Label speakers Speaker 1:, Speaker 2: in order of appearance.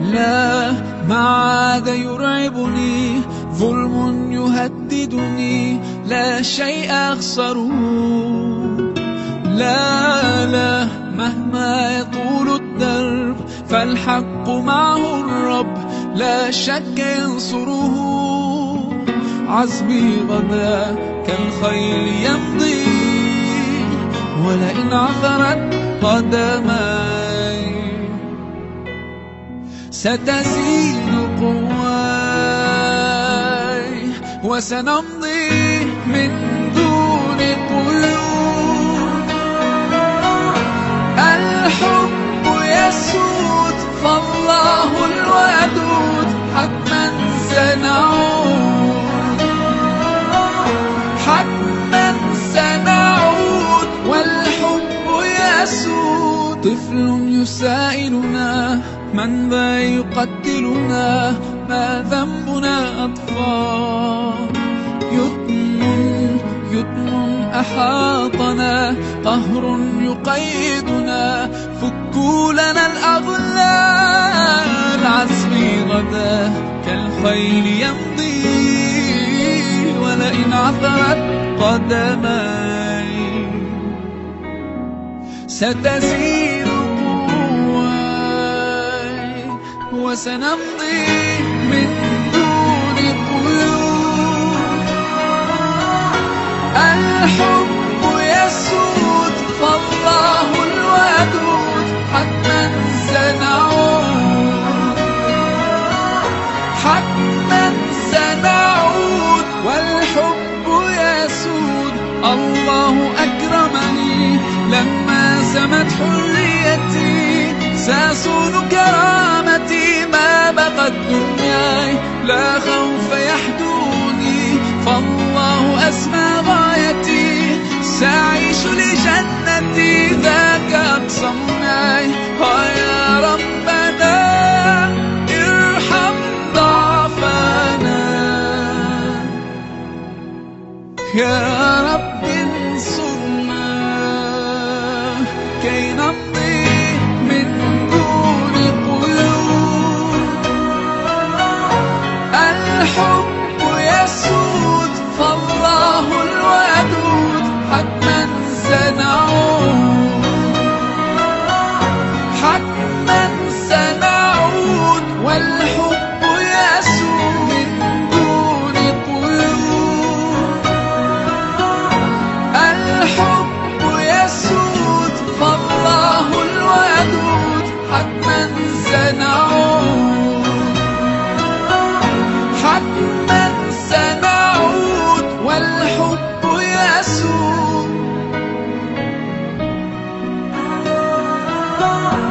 Speaker 1: لا ما عاد يرعبني ظلم يهددني لا شيء أخسره لا لا مهما يطول الدرب فالحق معه الرب لا شك ينصره. عزمي غدا كالخيل يمضي ولئن عثرت قدماي ستزيد قواي وسنمضي من دون قيود. الحب يسود فالله الودود حتما سنعود. حتما سنعود والحب يسود. طفل يسائلنا؟ من ذا يقتلنا؟ ما ذنبنا أطفال؟ يتم يتم أحاطنا قهر يقيدنا فكوا لنا الأغلال. عزمي غدا كالخيل يمضي ولئن عثرت قدماي. ستزيد وسنمضي من دون قيود الحب يسود فالله الودود حتما سنعود. حتما سنعود والحب يسود. الله أكرمني لما سمت حريتي ما دنياي لا خوف يحدوني. فالله أسمى غايتي سأعيش لجنتي. ذاك أقصى مناي. يا ربنا ارحم ضعفنا. يا رب يسود